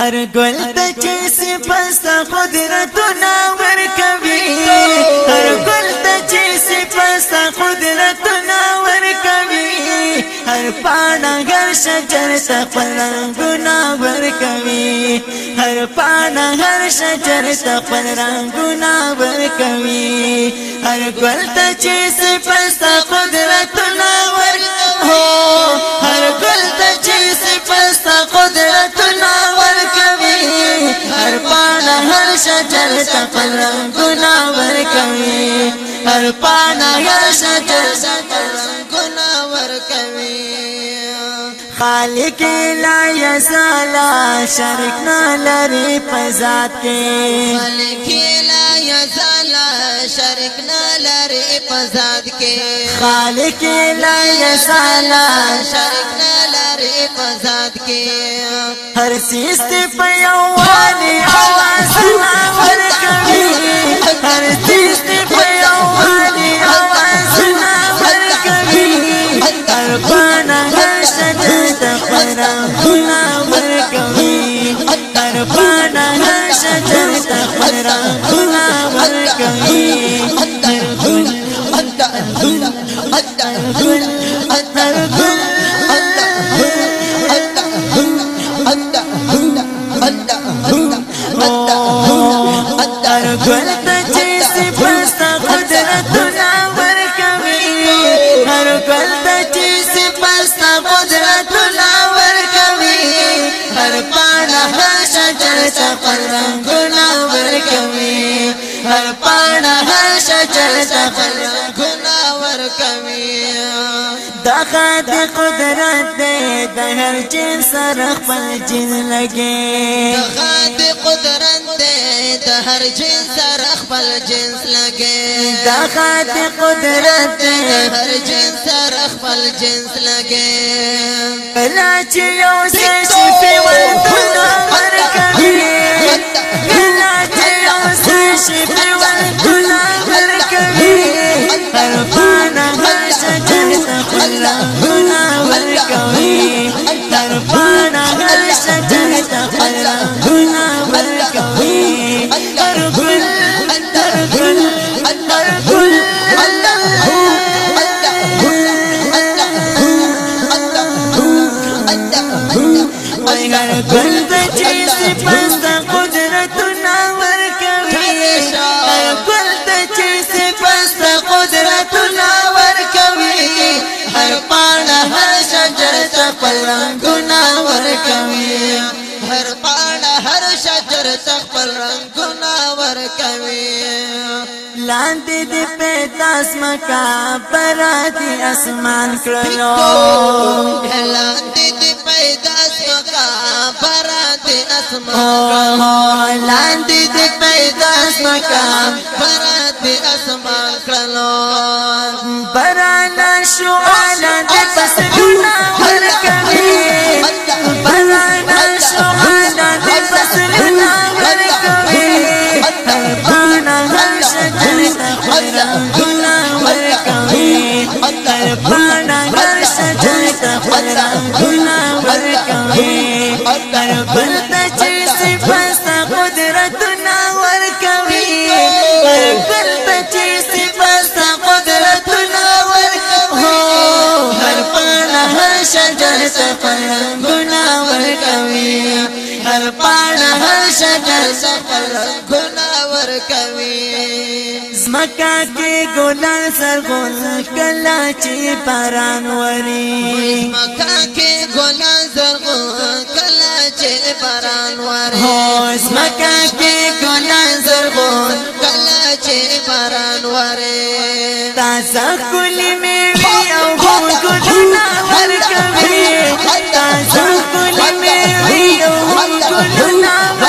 هر ګل د چې صفات قدرت نور کوي هر ګل د چې صفات قدرت نور کوي هر پاڼه هر شجر خپل ګنا ور کوي هر پاڼه هر شجر خپل ګنا ور کوي هر ګل د چې صفات قدرت نور شجر ته پر رنگونه ورکوي هر پانا یا شجر ته رنگونه ورکوي خالق لا یزال شرک نه لري پزاد کې خالق لا یزال شرک نه لري پزاد کې خالق لا یزال شرک نه لري پزاد کې هر سیست په یوانی الله پانا ناشا جلتا خیرا بھلا ورکی ہر بھل ہر بھل ہر بھل خپل رنگونه ورکوي هر پاڼه هر شجر خپل رنگونه ورکوي دا خدای قدرت دې د هر جنس سره خپل جن لګي دا خدای قدرت دے د هر جنس سره خپل جنس لګي دا خاط قدرت دے هر جنس سره خپل جنس لګي بلا چې یو څه شي په ورته ورکړي بلا چې یو څه شي په ورته ورکړي هر ګوند چې سپست قدرت نور کوي ګوند چې سپست قدرت نور کوي هر پاڼه هر شجر ته پلنګ نور کوي هر پاڼه هر شجر ته پلنګ نور کوي لاندې دې پیدا اسمکا پراتی اسمان کړلو لاندې دې پیدا اسمکا پراتی اسمان کړلو لاندې دې پیدا اسمکا پراتی اسمان کړلو برانا شو انا دې پسونه رنگونه ورکوي تر پانا هر سجن ته خپل رنگونه ورکوي تر بل ته چې صفات قدرتونه ورکوي تر بل ته چې صفات قدرتونه ورکوي هر پانا هر سجن ته خپل رنگونه ورکوي هر پانا هر سجن ته خپل رنگونه ورکوي مکه کې ګلان زرغون کلا چې پران وری مکه کې ګلان زرغون کلا چې پران وری هو مکه کې ګلان زرغون کلا چې پران وری تاسو کلی مې او ګل ګلان ورکوي تاسو کلی مې او ګل ګلان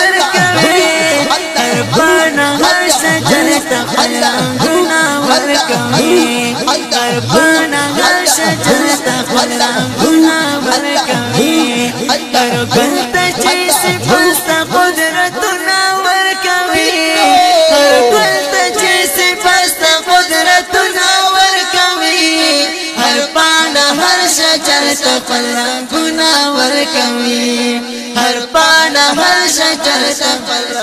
ګنا هر سجل ته خیر ګنا ور کوي هر ګنا هر سجل ته خیر ګنا ور کوي هر بنت چې صفات قدرت نا ور کوي هر بنت چې صفات قدرت نا ور کوي هر پاڼه هر سجل ته خیر ګنا ور کوي هر پاڼه هر سجل ته خیر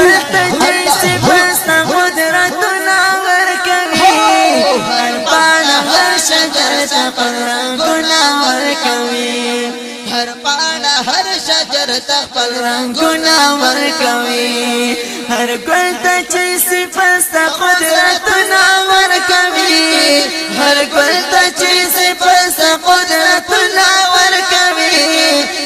پانا هر شجر تخپل رنگونا ورکوي هر ګل ته چې صفات قدرتنا ورکوي هر ګل ته چې صفات قدرتنا ورکوي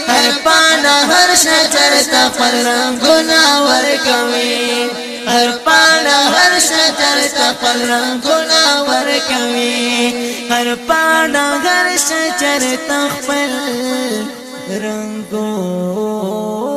هر پانا هر شجر تخپل رنگونا ورکوي هر پانا هر شجر تخپل رنگونا ورکوي هر پانا هر شجر تخپل रंगों